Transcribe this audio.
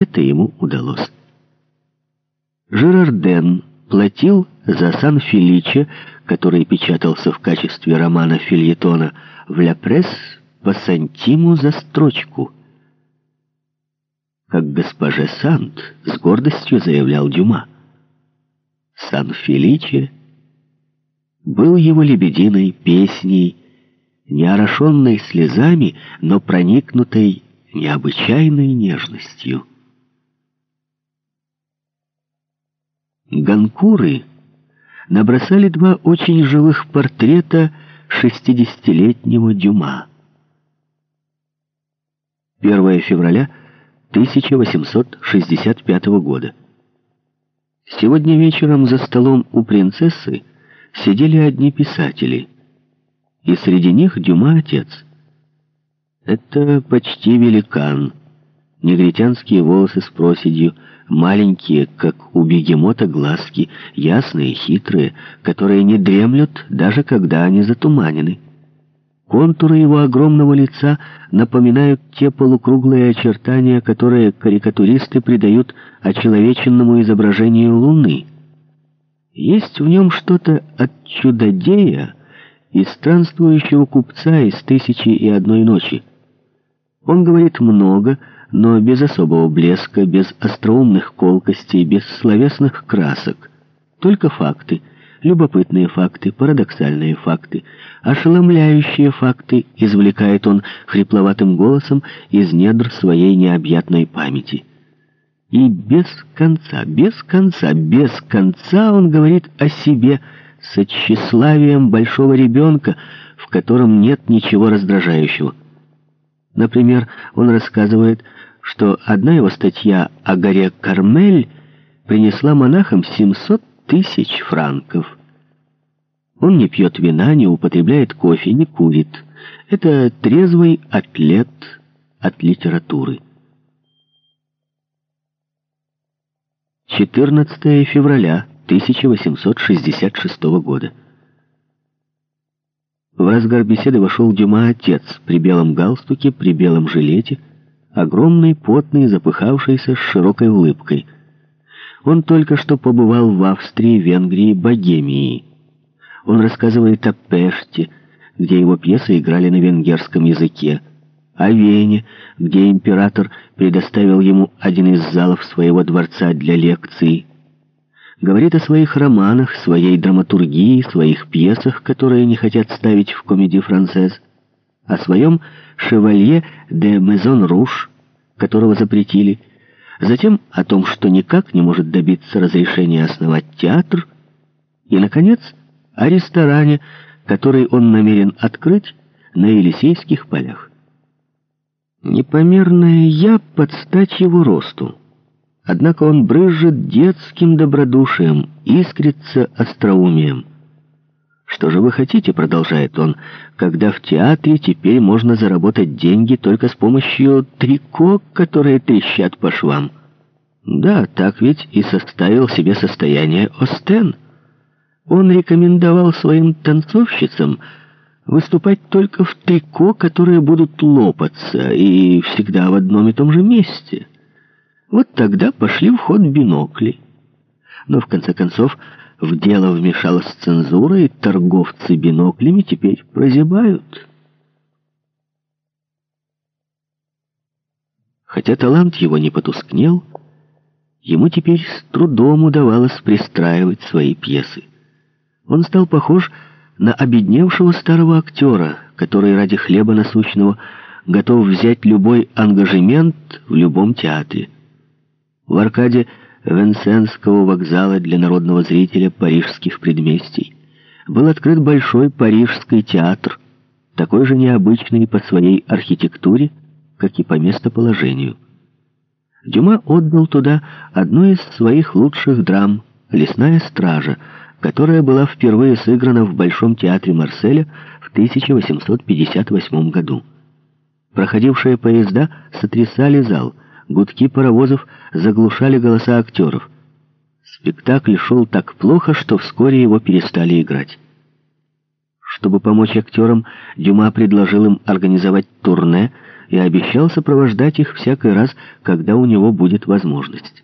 Это ему удалось. Жерарден платил за Сан-Феличе, который печатался в качестве романа фильетона в «Ля Пресс» по сантиму за строчку. Как госпоже Сант с гордостью заявлял Дюма. Сан-Феличе был его лебединой песней, не орошенной слезами, но проникнутой необычайной нежностью. Ганкуры набросали два очень живых портрета шестидесятилетнего Дюма. 1 февраля 1865 года. Сегодня вечером за столом у принцессы сидели одни писатели, и среди них Дюма отец. Это почти великан, негритянские волосы с проседью, маленькие, как у бегемота, глазки, ясные, хитрые, которые не дремлют, даже когда они затуманены. Контуры его огромного лица напоминают те полукруглые очертания, которые карикатуристы придают очеловеченному изображению Луны. Есть в нем что-то от чудодея и странствующего купца из «Тысячи и одной ночи». Он говорит много, но без особого блеска, без остроумных колкостей, без словесных красок. Только факты, любопытные факты, парадоксальные факты, ошеломляющие факты извлекает он хрипловатым голосом из недр своей необъятной памяти. И без конца, без конца, без конца он говорит о себе с тщеславием большого ребенка, в котором нет ничего раздражающего. Например, он рассказывает, что одна его статья о горе Кармель принесла монахам 700 тысяч франков. Он не пьет вина, не употребляет кофе, не курит. Это трезвый атлет от литературы. 14 февраля 1866 года. В разгар беседы вошел Дюма отец при белом галстуке, при белом жилете, огромный, потный, запыхавшийся, с широкой улыбкой. Он только что побывал в Австрии, Венгрии, Богемии. Он рассказывает о Пеште, где его пьесы играли на венгерском языке, о Вене, где император предоставил ему один из залов своего дворца для лекций, говорит о своих романах, своей драматургии, своих пьесах, которые не хотят ставить в комедии францез, о своем «Шевалье де Мезон Руш», которого запретили, затем о том, что никак не может добиться разрешения основать театр, и, наконец, о ресторане, который он намерен открыть на Елисейских полях. Непомерная я под стать его росту. Однако он брызжет детским добродушием, искрится остроумием. «Что же вы хотите?» — продолжает он, «когда в театре теперь можно заработать деньги только с помощью трико, которые трещат по швам». Да, так ведь и составил себе состояние Остен. Он рекомендовал своим танцовщицам выступать только в трико, которые будут лопаться, и всегда в одном и том же месте — вот тогда пошли в ход бинокли. Но в конце концов в дело вмешалась цензура, и торговцы биноклями теперь прозябают. Хотя талант его не потускнел, ему теперь с трудом удавалось пристраивать свои пьесы. Он стал похож на обедневшего старого актера, который ради хлеба насущного готов взять любой ангажемент в любом театре. В аркаде Венсенского вокзала для народного зрителя парижских предместий был открыт большой парижский театр, такой же необычный по своей архитектуре, как и по местоположению. Дюма отдал туда одну из своих лучших драм «Лесная стража», которая была впервые сыграна в Большом театре Марселя в 1858 году. Проходившие поезда сотрясали зал – Гудки паровозов заглушали голоса актеров. Спектакль шел так плохо, что вскоре его перестали играть. Чтобы помочь актерам, Дюма предложил им организовать турне и обещал сопровождать их всякий раз, когда у него будет возможность.